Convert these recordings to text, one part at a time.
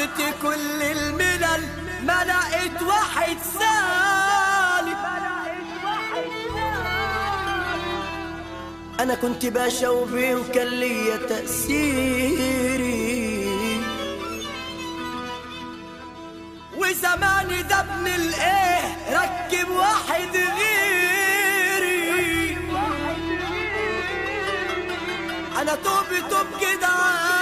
عشرت كل الملل ما لقيت واحد سالك أنا كنت باشا وبيه وكان ليا تأثيري وزماني ده ابن الإيه ركب واحد غيري. أنا توبي توب جدعان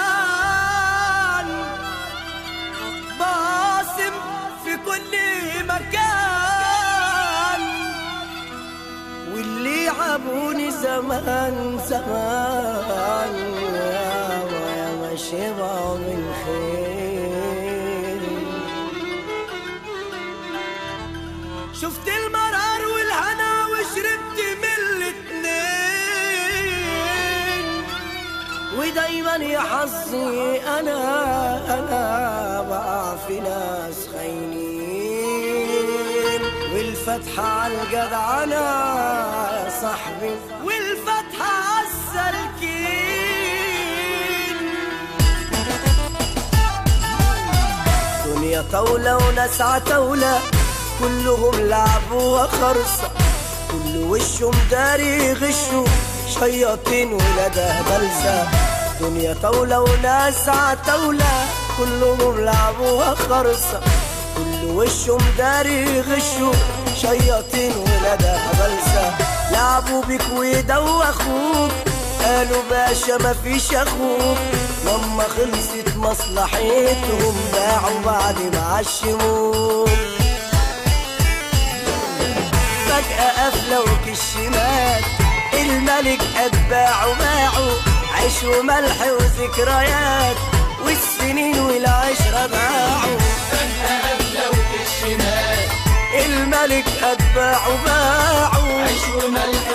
كل مكان واللي عابوني زمان زمان. يا ما شبعوا من خير. شفت المرار والهنا وشربت من الاتنين ودايما يا حظي أنا أنا بقع في ناس والفتحة الجدعنة يا صاحبي والفتحة على السالكين دنيا طاولة وناس عتاولة كلهم لعبوا خرصة كل وشهم داري غشوا شياطين ولادها بلسة. دنيا طاولة وناس عتاولة كلهم لعبوا خرصة كل وشهم داري غشوا شياطين ولادها بلسة لعبوا بيك ويدوخوك. قالوا باشا مفيش أخوك. لما خلصت مصلحتهم باعوا بعد ما عشموك. فجأة قفلة وكشمات الملك أتباعه باعوا. عيش وملح وذكريات. والسنين والعشرة ضاعوا الملك أتباعه باعوا عيش وملح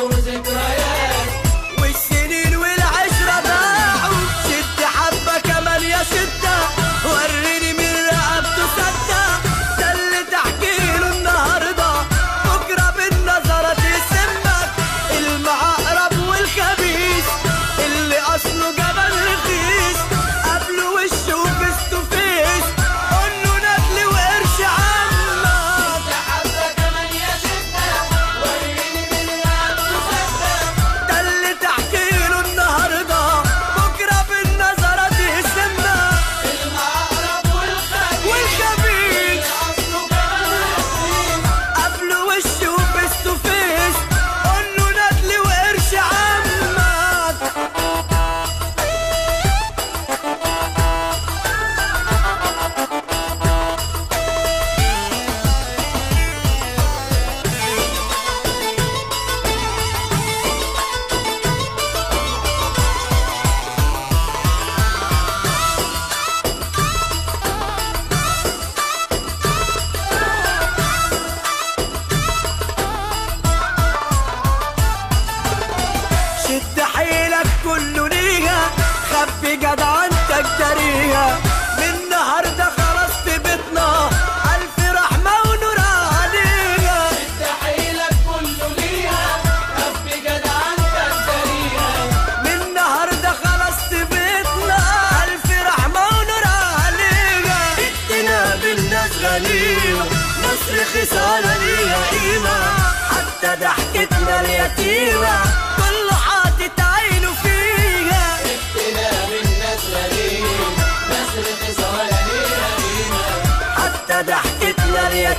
خبي جدعنتك داريها من النهارده خلاص في بيتنا ألف رحمة ونور عليها. تحيلك كله ليها. رب جدعنتك داريها من النهارده خلاص في بيتنا ألف رحمة ونور عليها. ادينا بالناس ناس رخيصه ولا ليها قيمه حتى ضحكتنا اليتيمة. كله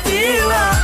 feel like